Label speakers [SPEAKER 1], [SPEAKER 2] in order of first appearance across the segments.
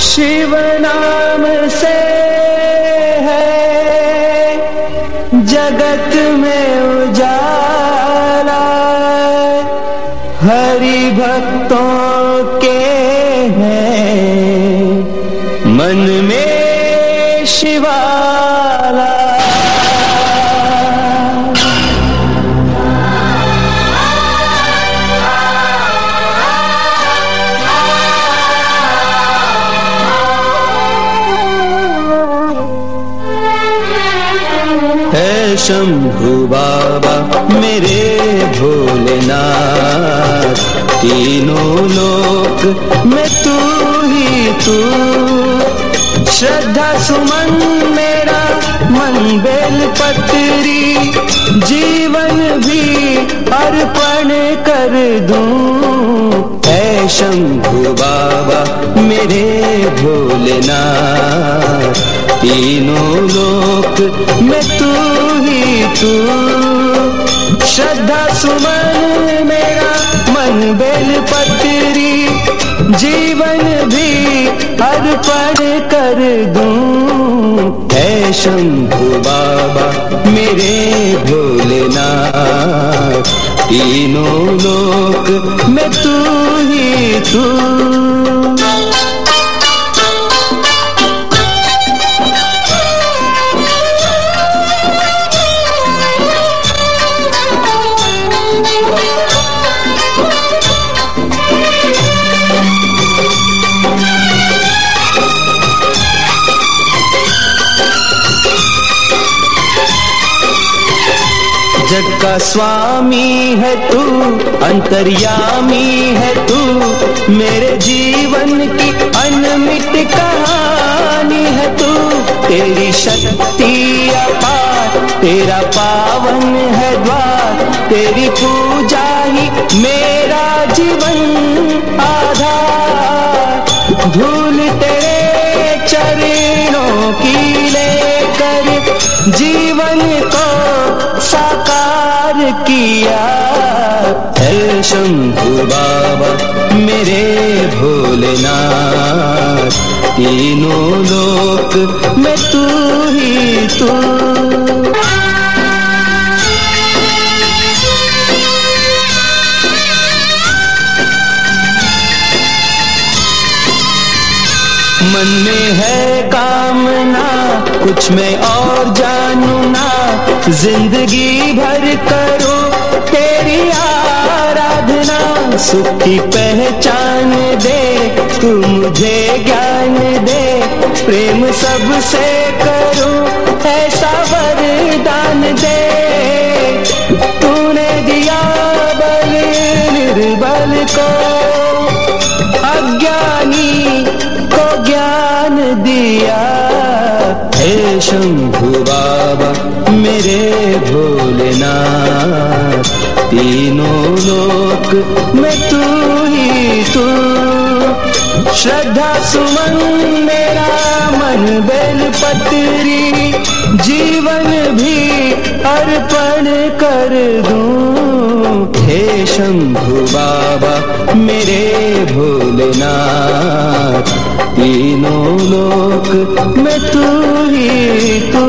[SPEAKER 1] शिव नाम से है जगत में उजाला। हरि भक्तों के हैं। मन में शिवाला शंभु बाबा, मेरे भोलेनाथ। तीनों लोक में तू ही तू। श्रद्धा सुमन मेरा, मन बेल पत्री। जीवन भी अर्पण कर दूँ। शंभु बाबा, मेरे भोलेनाथ। तीनों लोक में तू ही तू। श्रद्धा सुमन मेरा, मन बेल पत्री। जीवन भी अर्पण कर दूँ। है शंभु बाबा, मेरे भोलेनाथ। तीनों लोक में तू ही जग का स्वामी है तू, अंतर्यामी है तू, मेरे जीवन की अनमिट कहानी है तू, तेरी शक्ति अपार तेरा पावन है द्वार, तेरी पूजा ही मेरा जीवन आधार। धूल तेरे चरणों की लेकर जीवन को किया। है शंभु बाबा, मेरे भोलेनाथ। तीनों लोक में तू ही तू। मन में है कामना, कुछ मैं और जानू ना ज़िंदगी भर करो सुख की पहचान दे तू मुझे ज्ञान दे। प्रेम सबसे करो, ऐसा वरदान दे। तूने दिया बल, निर्बल को हे शंभु बाबा, मेरे भोलेनाथ। तीनों लोक में तू ही तू। श्रद्धा सुमन मेरा मन बेल पत्री, जीवन भी अर्पण कर दूँ। हे शंभु बाबा, मेरे भोलेनाथ, तीनों लोक में तू ही तू।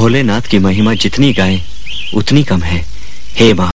[SPEAKER 2] भोलेनाथ की महिमा जितनी गाए, उतनी कम है। हे माँ।